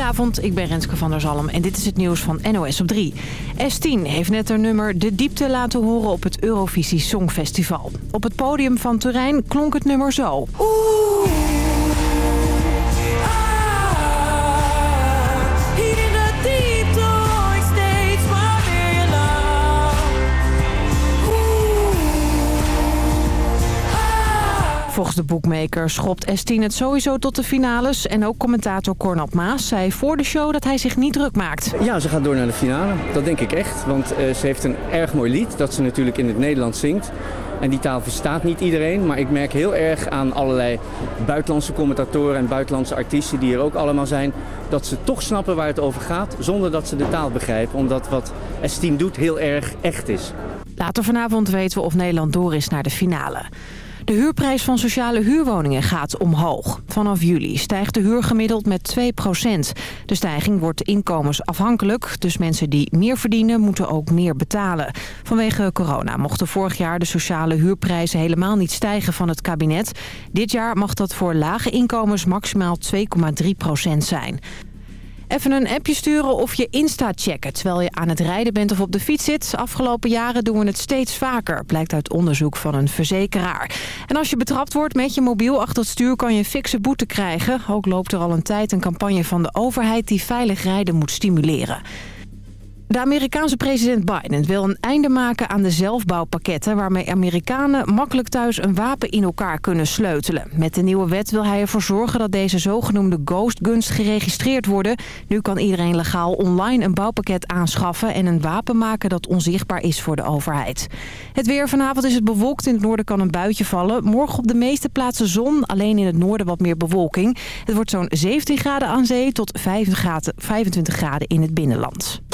Goedenavond, ik ben Renske van der Zalm en dit is het nieuws van NOS op 3. S10 heeft net haar nummer De Diepte laten horen op het Eurovisie Songfestival. Op het podium van Turijn klonk het nummer zo. Oeh. Volgens de boekmaker schopt S10 het sowieso tot de finales. En ook commentator Cornald Maas zei voor de show dat hij zich niet druk maakt. Ja, ze gaat door naar de finale. Dat denk ik echt. Want uh, ze heeft een erg mooi lied dat ze natuurlijk in het Nederlands zingt. En die taal verstaat niet iedereen. Maar ik merk heel erg aan allerlei buitenlandse commentatoren en buitenlandse artiesten die er ook allemaal zijn. Dat ze toch snappen waar het over gaat zonder dat ze de taal begrijpen. Omdat wat S10 doet heel erg echt is. Later vanavond weten we of Nederland door is naar de finale. De huurprijs van sociale huurwoningen gaat omhoog. Vanaf juli stijgt de huur gemiddeld met 2% De stijging wordt inkomensafhankelijk, dus mensen die meer verdienen moeten ook meer betalen. Vanwege corona mochten vorig jaar de sociale huurprijzen helemaal niet stijgen van het kabinet. Dit jaar mag dat voor lage inkomens maximaal 2,3% zijn. Even een appje sturen of je Insta checken terwijl je aan het rijden bent of op de fiets zit. Afgelopen jaren doen we het steeds vaker, blijkt uit onderzoek van een verzekeraar. En als je betrapt wordt met je mobiel achter het stuur kan je een fikse boete krijgen. Ook loopt er al een tijd een campagne van de overheid die veilig rijden moet stimuleren. De Amerikaanse president Biden wil een einde maken aan de zelfbouwpakketten... waarmee Amerikanen makkelijk thuis een wapen in elkaar kunnen sleutelen. Met de nieuwe wet wil hij ervoor zorgen dat deze zogenoemde ghost guns geregistreerd worden. Nu kan iedereen legaal online een bouwpakket aanschaffen... en een wapen maken dat onzichtbaar is voor de overheid. Het weer vanavond is het bewolkt. In het noorden kan een buitje vallen. Morgen op de meeste plaatsen zon. Alleen in het noorden wat meer bewolking. Het wordt zo'n 17 graden aan zee tot 25 graden in het binnenland.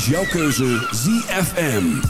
Is jouw keuze ZFM.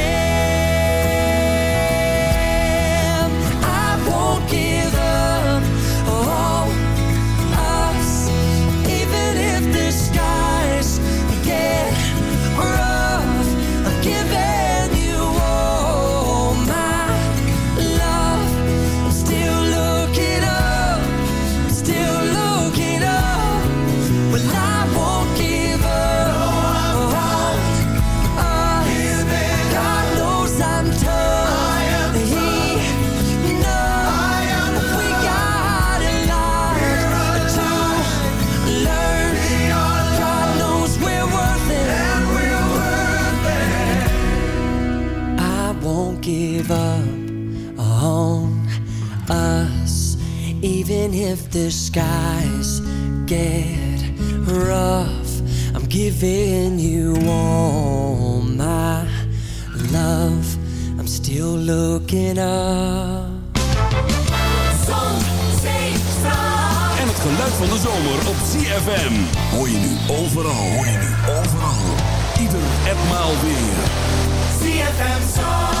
Even if the skies get rough. I'm giving you all my love. I'm still looking up. En het geluid van de zomer op CFM. Hoor je nu overal. Hoor je nu overal. Ieder etmaal weer. CFM Zandvoort.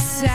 say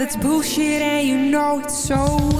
that's bullshit, and you know it so.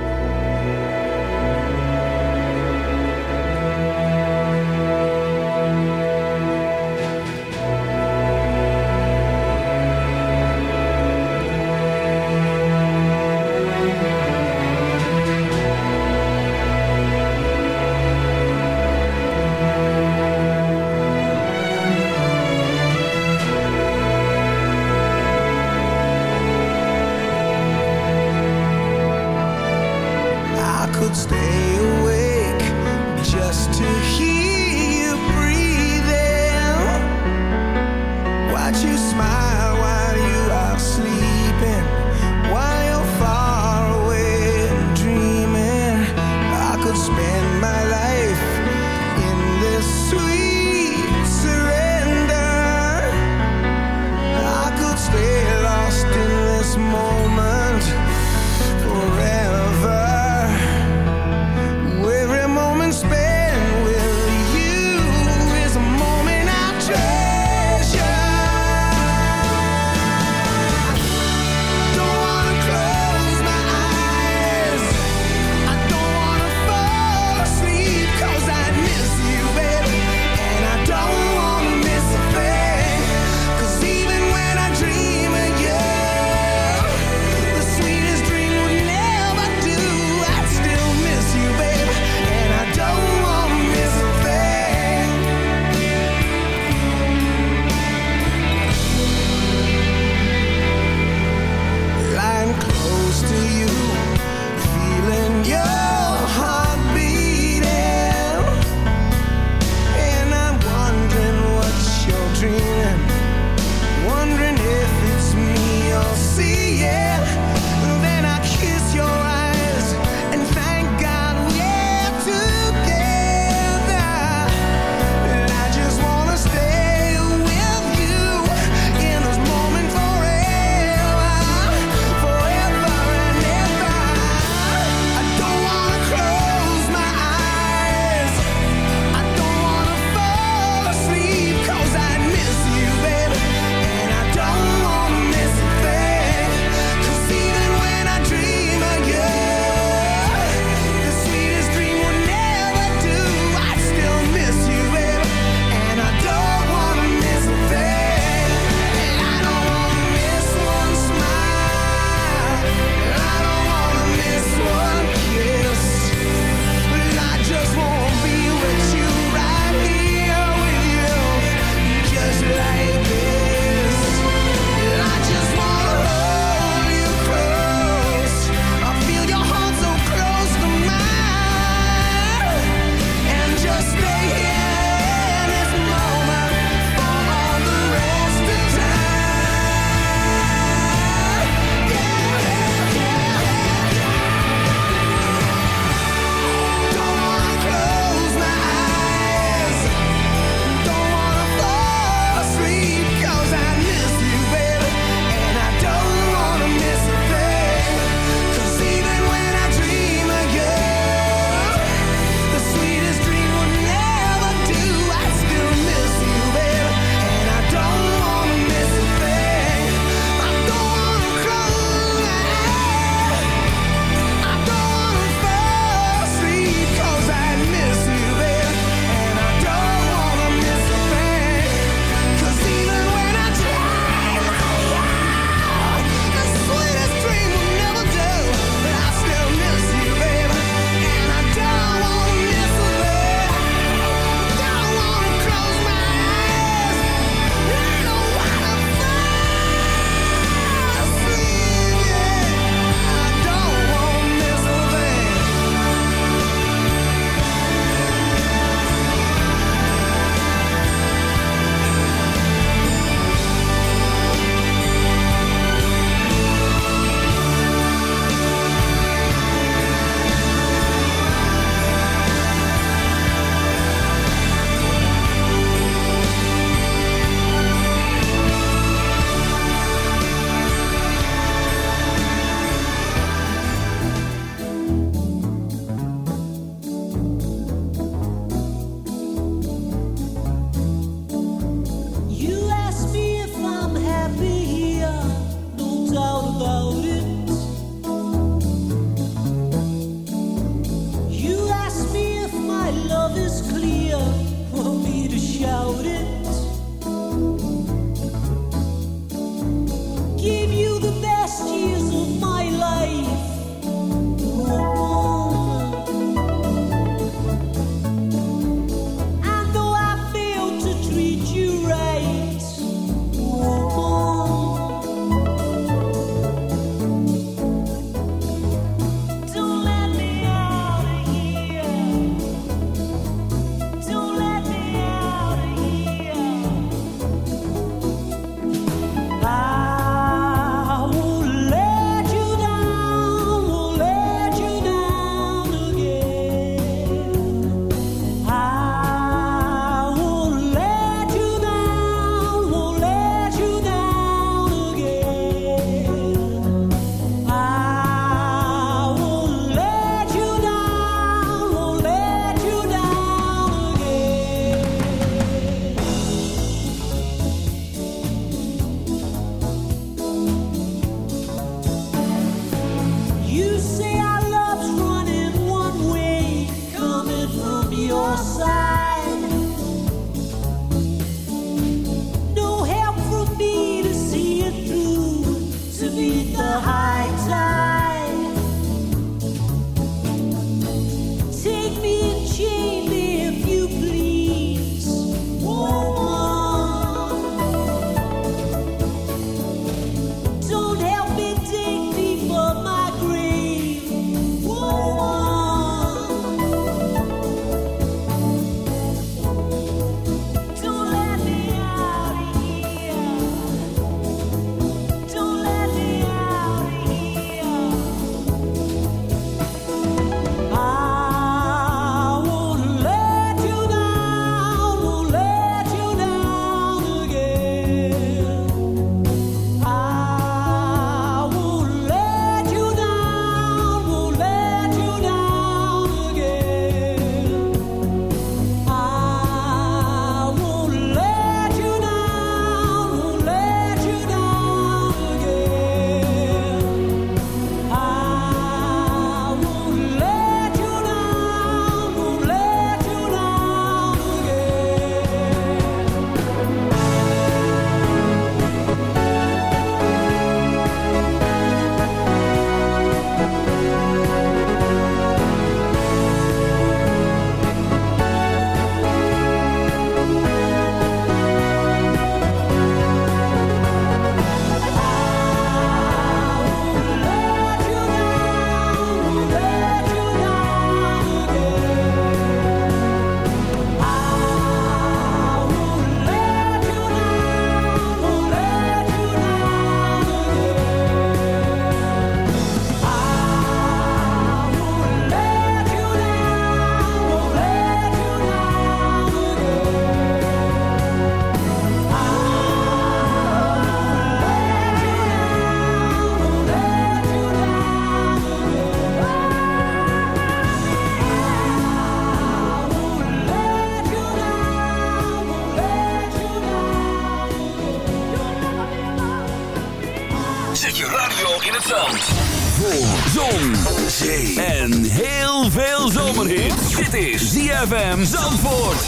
ZFM Zandvoort.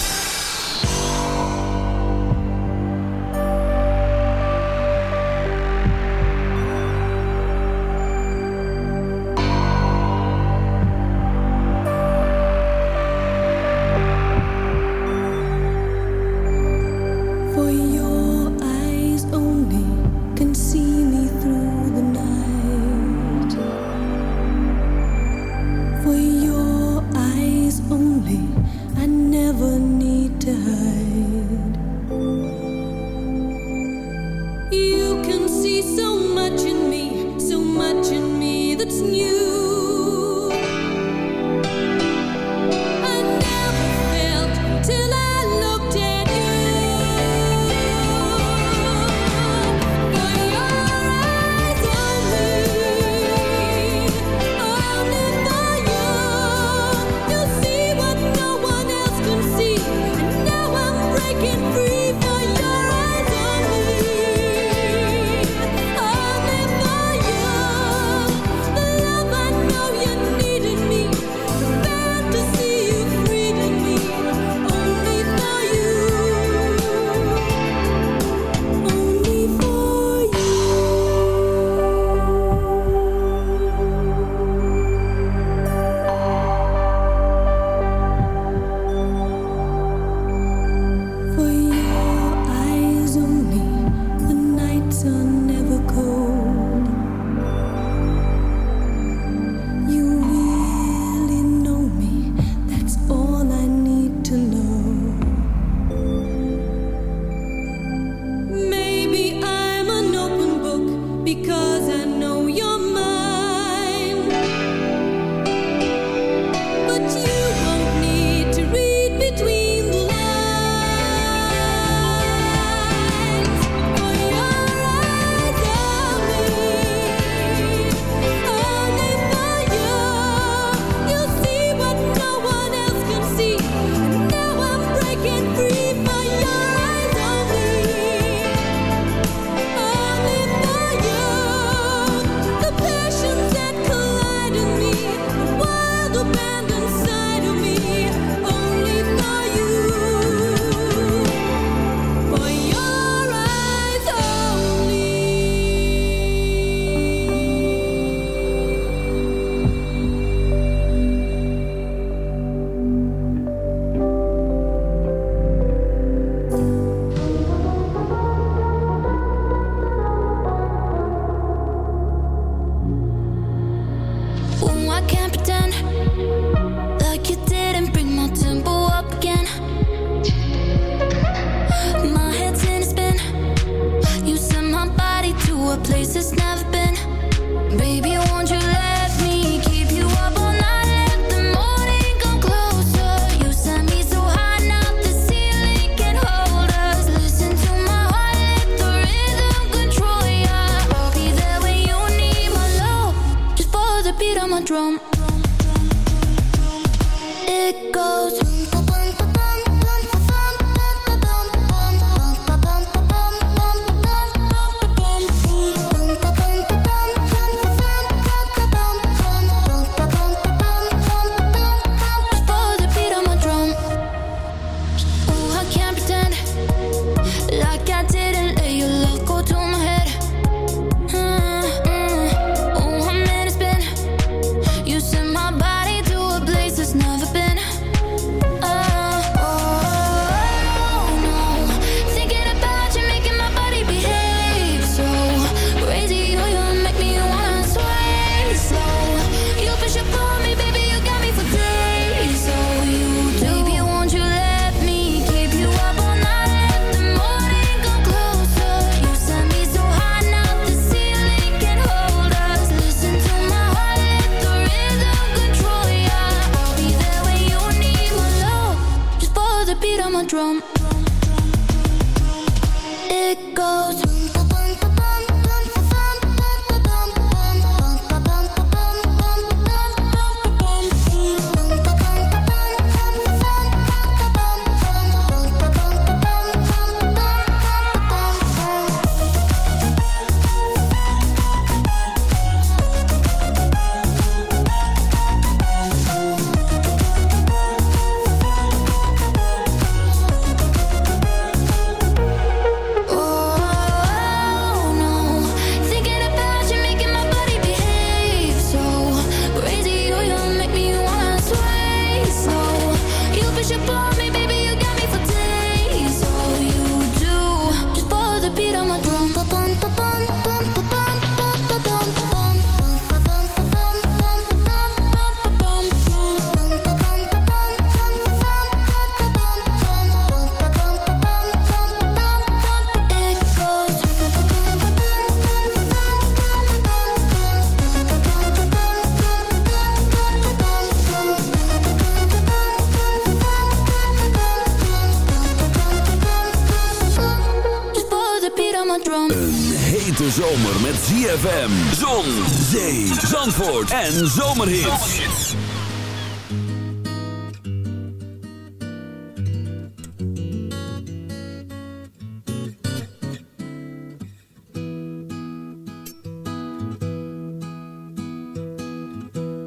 ZFM, zon, zee, zandvoort en.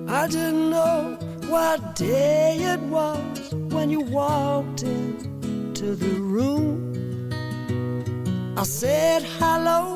I didn't know what day it was when you walked into the room. I said hello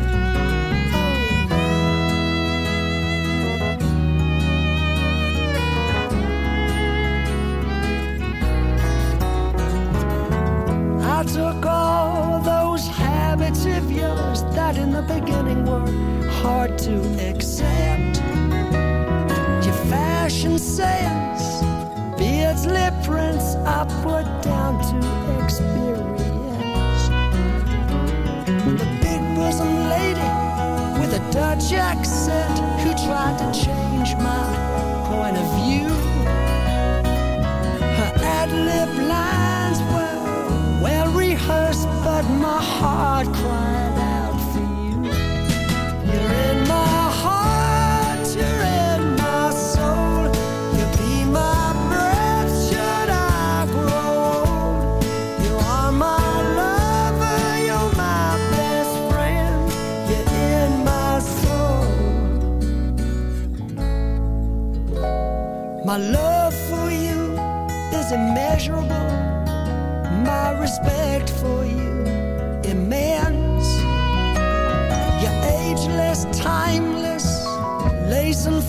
Took all those habits of yours that in the beginning were hard to accept. Your fashion sense, beards, lip prints, put down to experience. The big bosom lady with a Dutch accent who tried to change I cry.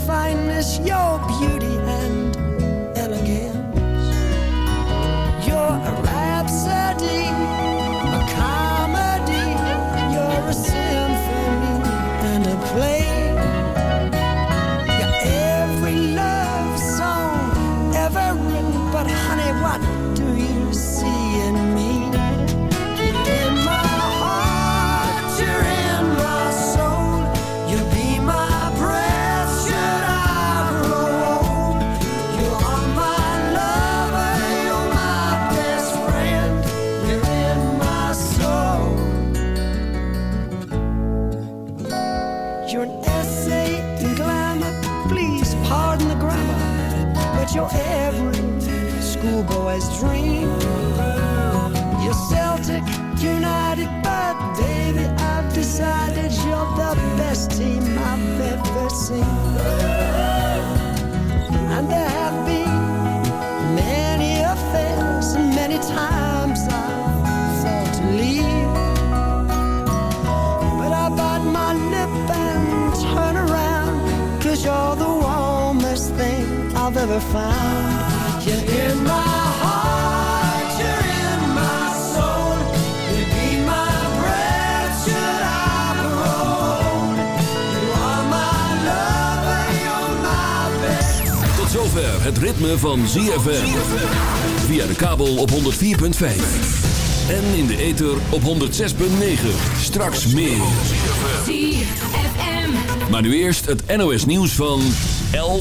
find lover, you're my best Tot zover het ritme van ZFM. Via de kabel op 104.5. En in de ether op 106.9. Straks meer. ZFM. Maar nu eerst het NOS nieuws van 11